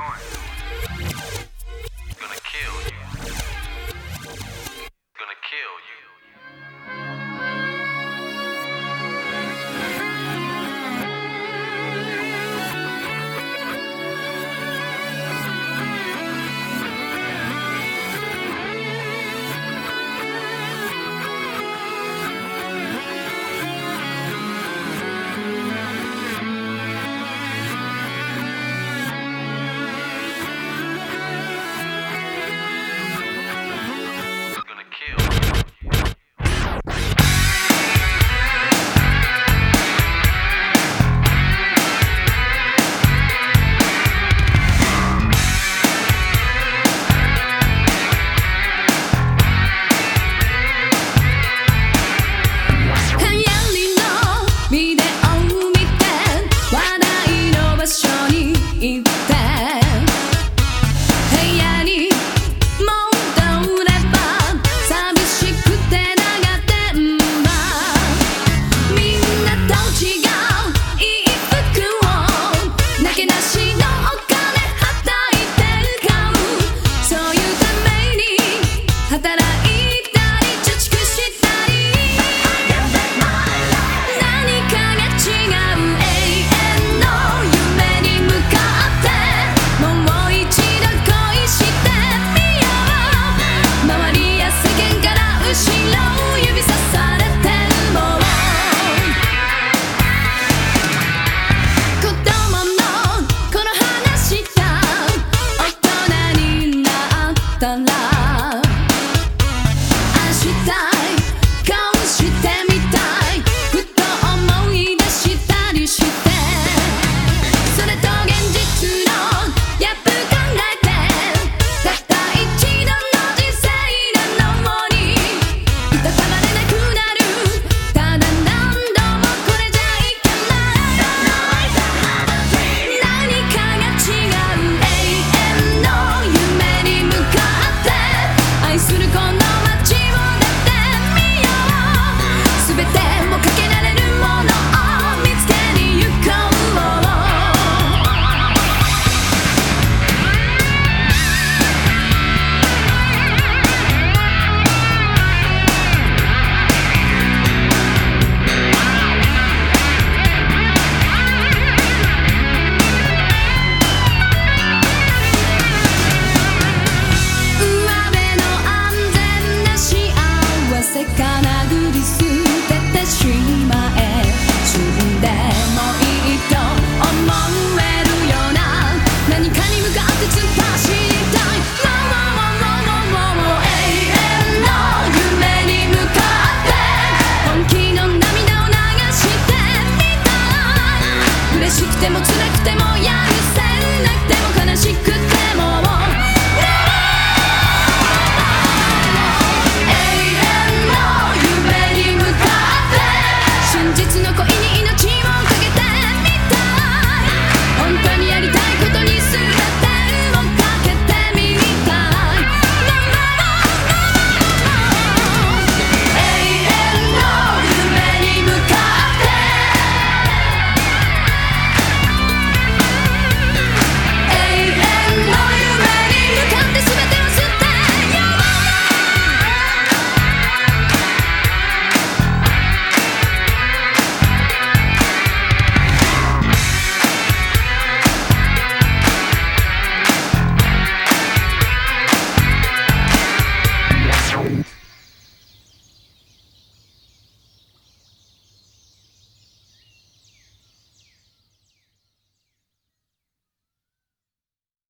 doing?